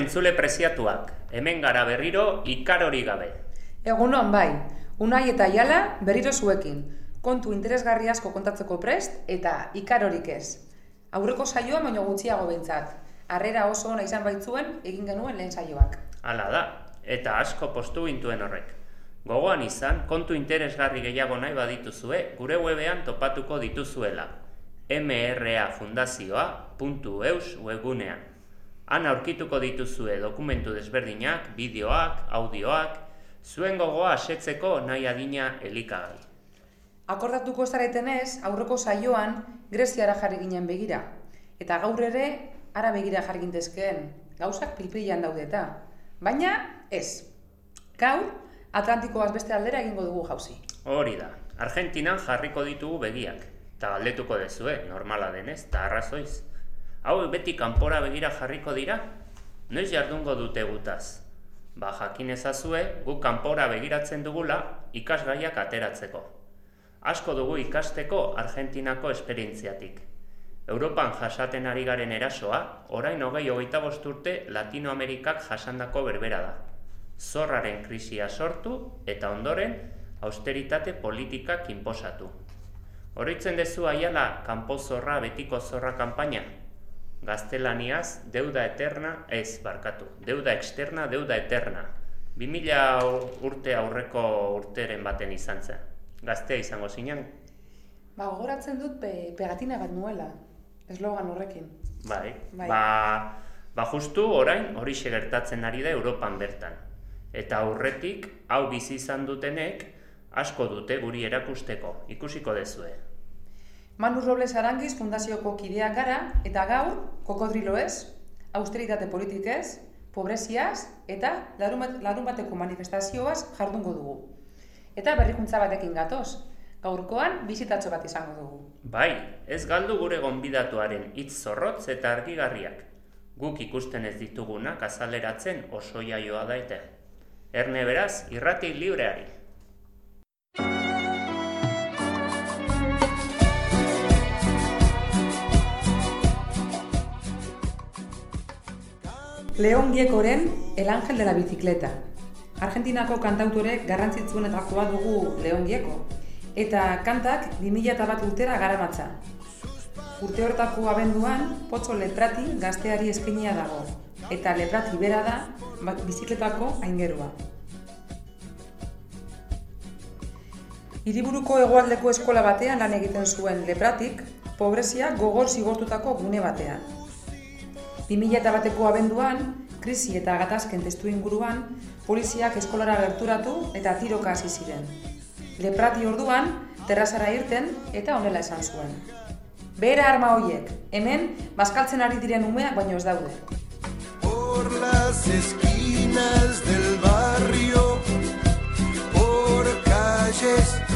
Entzule preziatuak, hemen gara berriro ikar hori gabe. Egunon bai, unai eta jala berriro zuekin, kontu interesgarri asko kontatzeko prest eta ikar horik ez. Aurreko saioa baino gutxiago behintzat, harrera oso ona izan baitzuen egin genuen lehen saioak. Hala da, eta asko postu gintuen horrek. Gogoan izan, kontu interesgarri gehiago nahi badituzue, gure webean topatuko dituzuela. mrafundazioa.eus webunean. Han aurkituko dituzue dokumentu desberdinak, bideoak, audioak, zuen gogoa asetzeko nahi adina elikagai. Akordatuko zaretenez, aurreko saioan Greziara jarri ginen begira. Eta gaur ere, ara begira jarri gintezkeen, gauzak pilpilan daude eta. Baina, ez. Gaur, Atlantikoaz beste aldera egingo dugu jauzi. Hori da, Argentinan jarriko ditugu begiak. Eta galdetuko dezue, normala denez, eta arrazoiz. Hau beti kanpora begira jarriko dira? Noiz jardungo dute gutaz? Ba, jakin ezazue, guk kanpora begiratzen dugula ikasgaiak ateratzeko. Asko dugu ikasteko Argentinako esperientziatik. Europan jasaten ari garen erasoa, orain hogei hogeita urte Latinoamerikak jasandako berbera da. Zorraren krisia sortu eta ondoren austeritate politikak inposatu. Horritzen dezu aiala kanpo zorra betiko zorra kanpaina? Gaztelaniaz, deuda eterna, ez, barkatu. Deuda externa, deuda eterna. 2000 urte aurreko urteren baten izan zen. Gaztea izango zinen? Ba, gogoratzen dut pe, pegatina bat nuela, eslogan horrekin. Bai, Bai. ba, ba justu orain hori gertatzen ari da Europan bertan. Eta aurretik, hau bizi izan dutenek, asko dute guri erakusteko, ikusiko dezue. Manu Robles Arangiz fundazioko kideak gara, eta gaur, kokodrilo ez, austeritate politikez, pobreziaz eta larun, larun bateko manifestazioaz jardungo dugu. Eta berrikuntza batekin gatoz, gaurkoan bizitatxo bat izango dugu. Bai, ez galdu gure gonbidatuaren hitz zorrotz eta argigarriak. Guk ikusten ez ditugunak azaleratzen oso jaioa daite. Erne beraz, irrati libreari. Leon Giekoren El Ángel de la Bicicleta. Argentinako kantautore garrantzitsuenetakoa dugu Leon Gieko. Eta kantak 2000 bat urtera garamatza. Urte hortako abenduan, Potso Leprati gazteari eskainia dago. Eta Leprati bera da bat bizikletako aingerua. Hiriburuko hegoaldeko eskola batean lan egiten zuen Lepratik, pobrezia gogor zigortutako gune batean. 2000 bateko abenduan, krisi eta gatazken testu inguruan, poliziak eskolara gerturatu eta tiroka hasi ziren. Leprati orduan, terrazara irten eta honela esan zuen. Bera arma hoiek, hemen, bazkaltzen ari diren umeak baino ez daude. Por las esquinas del barrio, por calles,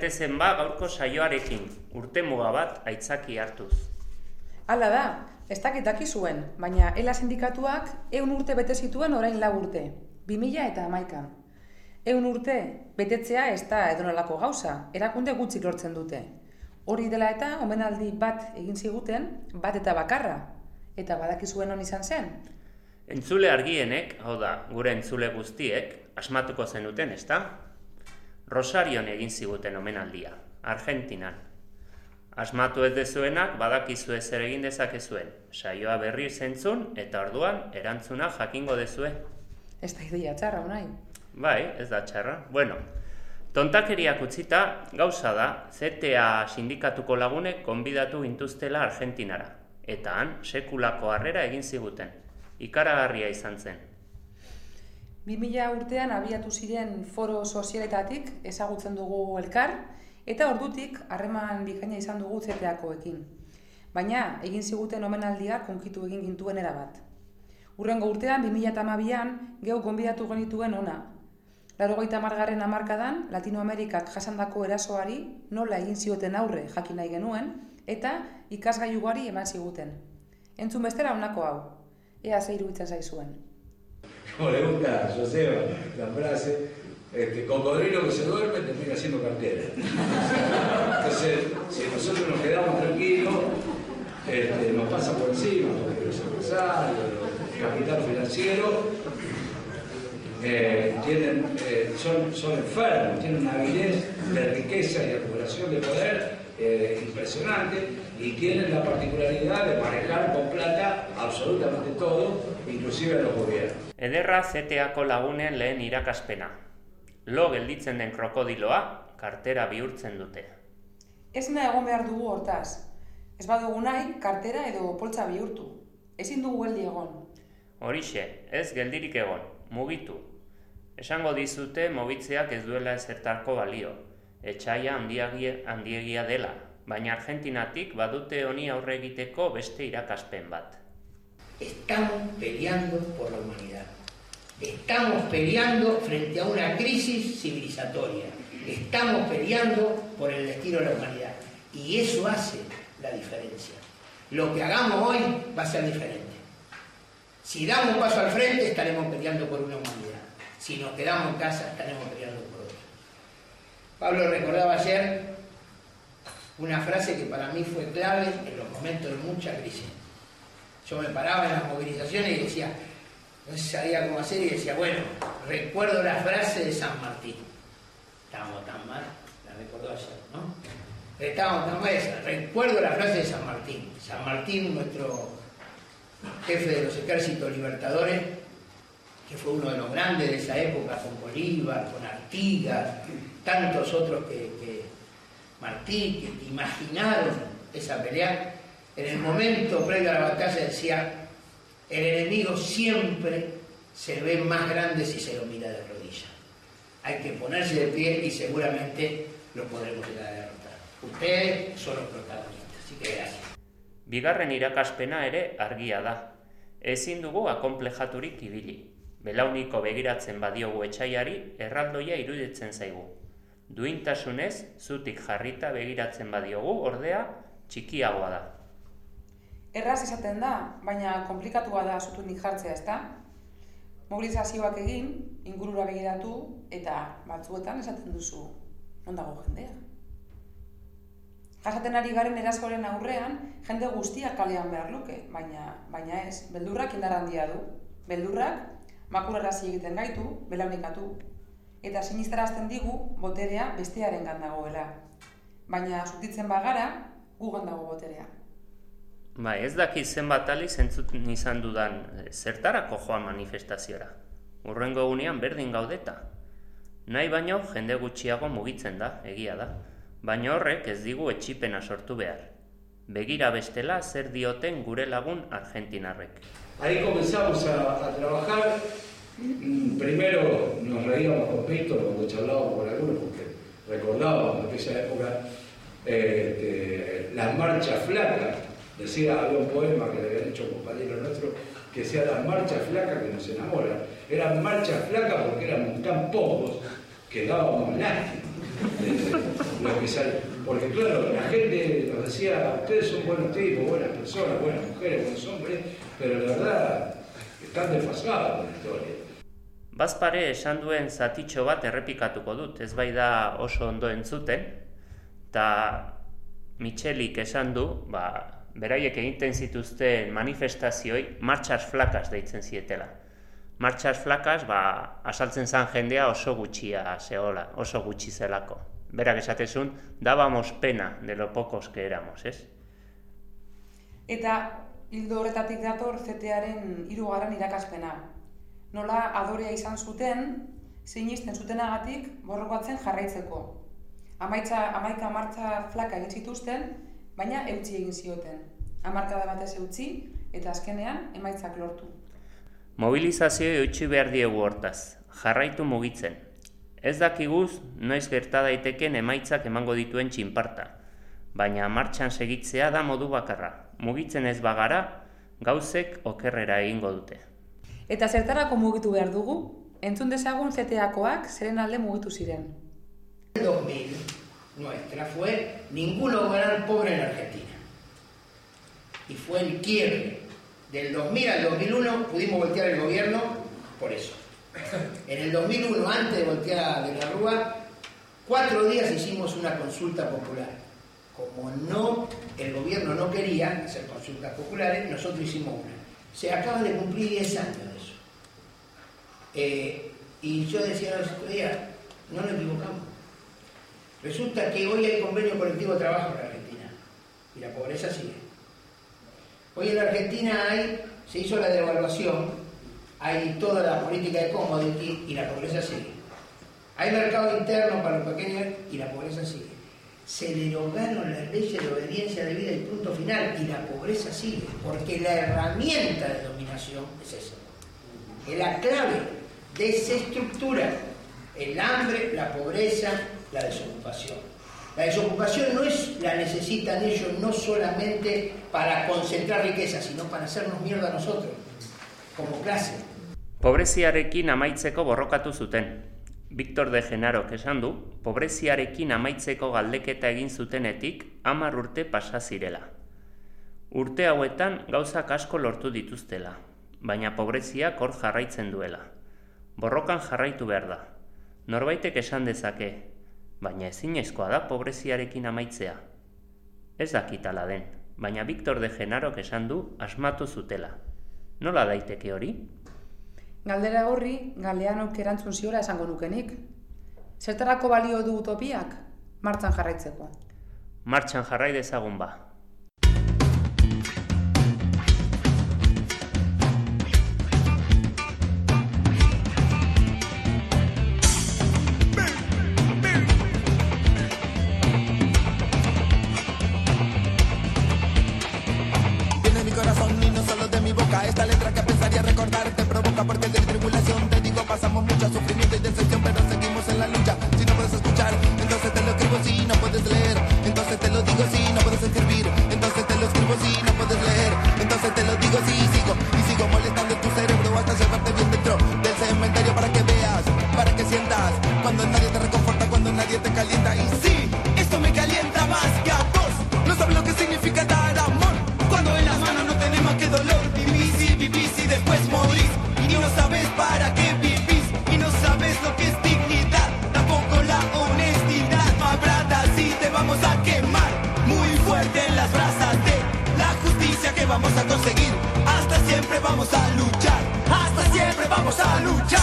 gaitezen ba gaurko saioarekin, urte muga bat aitzaki hartuz. Hala da, ez dakit dakizuen, baina ELA sindikatuak eun urte bete zituen orain lau urte, 2000 eta hamaikan. Eun urte, betetzea ez da edonolako gauza, erakunde gutxik lortzen dute. Hori dela eta omenaldi bat egin ziguten, bat eta bakarra. Eta badakizuen hon izan zen. Entzule argienek, hau da, gure entzule guztiek, asmatuko zenuten, ezta? Rosarion egin ziguten omenaldia, Argentinan. Asmatu ez dezuenak badakizu zer egin dezakezuen. Saioa berri zentzun eta orduan erantzuna jakingo dezue. Ez da ideia txarra, unai. Bai, ez da txarra. Bueno, tontakeriak utzita, gauza da, ZTA sindikatuko lagunek konbidatu gintuztela Argentinara. Eta han, sekulako harrera egin ziguten. Ikaragarria izan zen. 2000 urtean abiatu ziren foro sozialetatik ezagutzen dugu elkar, eta ordutik harreman bikaina izan dugu ZTA-koekin. Baina, egin ziguten omenaldia konkitu egin gintuen erabat. Urrengo urtean, 2008an, geu gonbidatu genituen ona. Larogeita margarren amarkadan, Latinoamerikak jasandako erasoari nola egin zioten aurre jakin nahi genuen, eta ikasgai ugari eman ziguten. Entzun bestera honako hau, ea zeiru itzen zaizuen. Como le gusta a Joseba la frase, este, cocodrilo que se duerme termina siendo cartera. Entonces, si nosotros nos quedamos tranquilos, este, nos pasa por encima, los empresarios, los capital financiero, eh, tienen, eh, son, son enfermos, tienen una avidez de riqueza y acumulación de poder eh, impresionante y tienen la particularidad de manejar con plata absolutamente todo, inclusive los gobiernos. Ederra ZTA-ko lagunen lehen irakaspena. Lo gelditzen den krokodiloa, kartera bihurtzen dute. Ez nahi egon behar dugu hortaz. Ez badugu nahi, kartera edo poltsa bihurtu. Ezin dugu geldi egon. Horixe, ez geldirik egon, mugitu. Esango dizute mobitzeak ez duela ezertarko balio. Etxaia handiegia, dela, baina Argentinatik badute honi aurre egiteko beste irakaspen bat. Estamos peleando por la humanidad. Estamos peleando frente a una crisis civilizatoria. Estamos peleando por el destino de la humanidad. Y eso hace la diferencia. Lo que hagamos hoy va a ser diferente. Si damos un paso al frente, estaremos peleando por una humanidad. Si nos quedamos en casa, estaremos peleando. Pablo recordaba ayer una frase que para mí fue clave en los momentos de mucha crisis. Yo me paraba en las movilizaciones y decía, no sabía cómo hacer y decía, bueno, recuerdo la frase de San Martín. Estábamos tan mal, la recordó ayer, ¿no? Estábamos tan mal, recuerdo la frase de San Martín. San Martín, nuestro jefe de los ejércitos libertadores, que fue uno de los grandes de esa época, con Bolívar, con Artigas, tantos otros que, que Martín, que imaginaron esa pelea, en el momento previo a la batalla decía, el enemigo siempre se ve más grande si se lo mira de rodillas. Hay que ponerse de pie y seguramente lo podremos llegar a derrotar. Ustedes son los protagonistas, así que gracias. Bigarren irakaspena ere argia da. Ezin dugu akonplejaturik ibili. Belauniko begiratzen badiogu etxaiari, erraldoia iruditzen zaigu. Duintasunez, zutik jarrita begiratzen badiogu, ordea, txikiagoa da. Erraz esaten da, baina komplikatua da zutunik jartzea, ezta? Mobilizazioak egin, ingurura begiratu, eta batzuetan esaten duzu, non dago jendea. Jasaten ari garen eraskoren aurrean, jende guztiak kalean behar luke, baina, baina ez, beldurrak indar handia du. Beldurrak, makurarazi egiten gaitu, belaunikatu, eta sinistarazten digu boterea bestearen dagoela. Baina zutitzen bagara, gugan dago boterea. Ba, ez daki zenbat aliz entzuten izan dudan eh, zertarako joan manifestaziora. Urrengo egunean berdin gaudeta. Nahi baino jende gutxiago mugitzen da, egia da. Baina horrek ez digu etxipena sortu behar. Begira bestela zer dioten gure lagun argentinarrek. Ahí comenzamos a, a trabajar. Mm, Primero nos reíamos con Víctor cuando charlábamos con algunos, porque recordábamos aquella época de las marchas flacas. Decía, había un poema que le habían hecho un compañero nuestro que decía las marchas flacas que nos enamoran. Eran marchas flacas porque éramos tan pocos que dábamos lástima. salen. Porque claro, la gente nos decía, ustedes son buenos tipos, buenas personas, buenas mujeres, buenos hombres, pero la verdad están desfasados con la historia. Bazpare esan duen zatitxo bat errepikatuko dut, ez bai da oso ondo entzuten, eta Michelik esan du, ba, beraiek egiten zituzten manifestazioi martxas flakas deitzen zietela. Martxas flakas, ba, asaltzen zan jendea oso gutxia zehola, oso gutxi zelako. Berak esatezun, dábamos pena de lo pocos que éramos, ez? Eta hildo horretatik dator zetearen hirugarren irakaspena. Nola adorea izan zuten, sinisten zutenagatik borrokatzen jarraitzeko. Amaitza, amaika martza flaka egin zituzten, baina eutzi egin zioten. Amarkada batez eutzi, eta azkenean emaitzak lortu. Mobilizazio eutxi behar diegu hortaz, jarraitu mugitzen. Ez dakiguz, noiz gerta daiteken emaitzak emango dituen txinparta, baina martxan segitzea da modu bakarra. Mugitzen ez bagara, gauzek okerrera egingo dute. Eta zertarako mugitu behar dugu, entzun dezagun zeteakoak zeren alde mugitu ziren. El 2000 nuestra fue ningún hogar pobre en Argentina. Y fue el quiebre. Del 2000 al 2001 pudimos voltear el gobierno por eso. En el 2001, antes de voltear de la Rúa, cuatro días hicimos una consulta popular. Como no, el gobierno no quería hacer consultas populares, nosotros hicimos una. Se acaban de cumplir 10 años de eso. Eh, y yo decía los otros días, no nos equivocamos. Resulta que hoy hay convenio colectivo de trabajo en la Argentina y la pobreza sigue. Hoy en la Argentina hay, se hizo la devaluación, hay toda la política de commodity y la pobreza sigue. Hay mercado interno para los pequeños y la pobreza sigue. Se derogaron las leyes de obediencia de vida y punto final y la pobreza sigue, porque la herramienta de dominación es esa. Es la clave, desestructura el hambre, la pobreza, la desocupación. La desocupación no es, la necesitan ellos no solamente para concentrar riqueza, sino para hacernos mierda a nosotros, como clase. Pobreziarekin amaitzeko borrokatu zuten. Victor de Genarok esan du, pobreziarekin amaitzeko galdeketa egin zutenetik hamar urte pasa zirela. Urte hauetan gauzak asko lortu dituztela, baina pobreziak hor jarraitzen duela. Borrokan jarraitu behar da. Norbaitek esan dezake, baina ezinezkoa da pobreziarekin amaitzea. Ez dakitala den, baina Victor de Genarok esan du asmatu zutela. Nola daiteke hori? Galdera horri, galeanok erantzun ziola esango nukenik. Zertarako balio du utopiak? Martzan jarraitzeko. Martxan jarrai dezagun ba. Vamos a conseguir. Hasta siempre vamos a luchar. Hasta siempre vamos a luchar.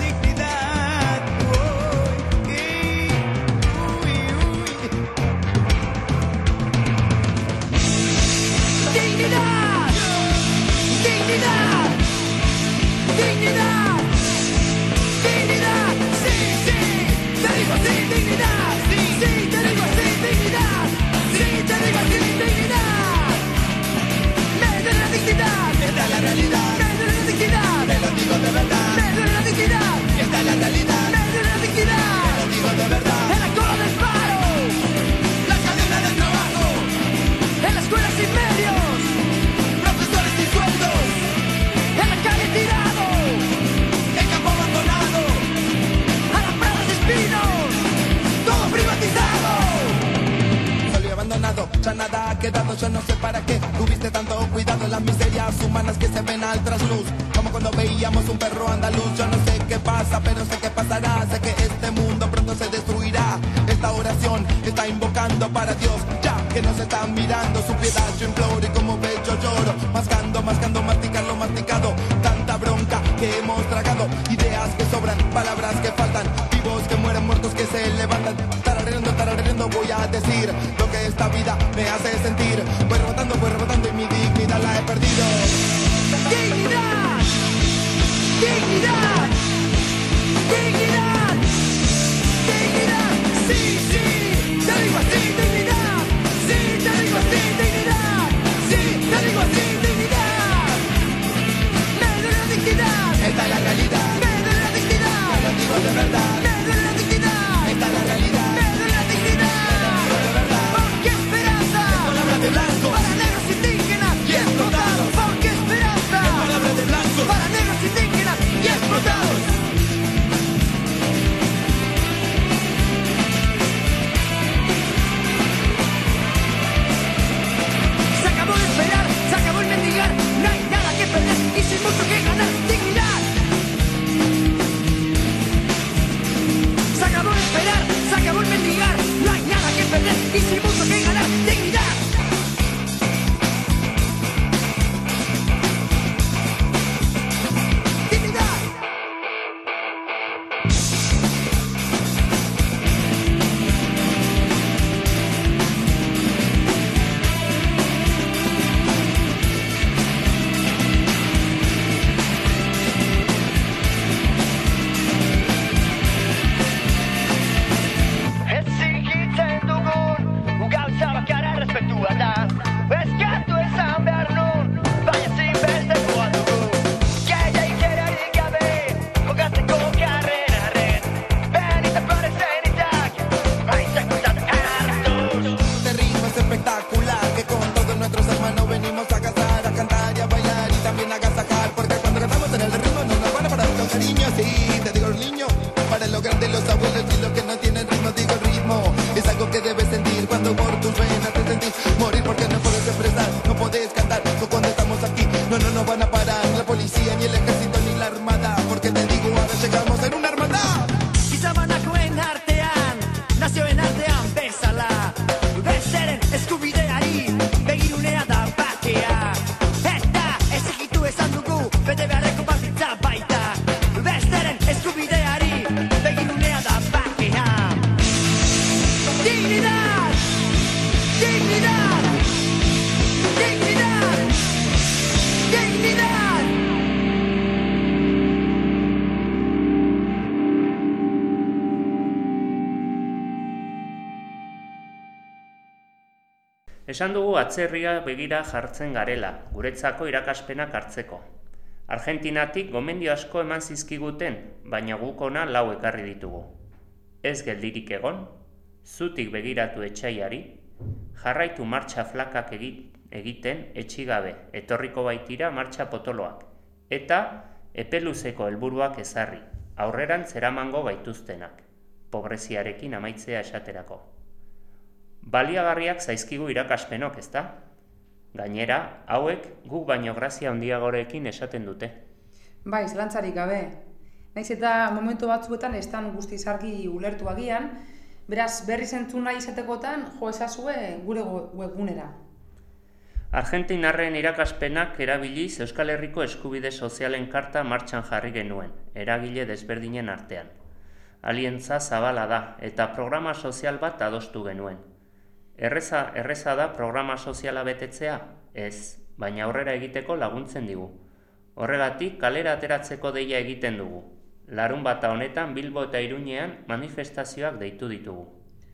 Dignidad uy. Dignidad, dignidad, dignidad, dignidad, sí, sí, te digo sí, dignidad, humanas que se ven al trasluz. Como cuando veíamos un perro andaluz, yo no sé qué pasa, pero sé que pasará, sé que este mundo pronto se destruirá. Esta oración está invocando para Dios, ya que nos están mirando su piedad, yo imploro y como ve Esan dugu atzerria begira jartzen garela, guretzako irakaspenak hartzeko. Argentinatik gomendio asko eman zizkiguten, baina guk ona lau ekarri ditugu. Ez geldirik egon, zutik begiratu etxaiari, jarraitu martxa flakak egi- egiten etxigabe, etorriko baitira martxa potoloak, eta epeluzeko helburuak ezarri, aurreran zeramango gaituztenak, pobreziarekin amaitzea esaterako. Baliagarriak zaizkigu irakaspenok, ezta? Gainera, hauek guk baino grazia handiagorekin esaten dute. Bai, zelantzarik gabe. Naiz eta momentu batzuetan ez dan guztiz argi ulertu agian, beraz berriz entzun nahi izatekotan jo ezazue gure webgunera. Argentinarren irakaspenak erabiliz Euskal Herriko eskubide sozialen karta martxan jarri genuen, eragile desberdinen artean. Alientza zabala da eta programa sozial bat adostu genuen. Erreza, erreza da programa soziala betetzea? Ez, baina aurrera egiteko laguntzen digu. Horregatik kalera ateratzeko deia egiten dugu. Larun bata honetan Bilbo eta Iruñean manifestazioak deitu ditugu.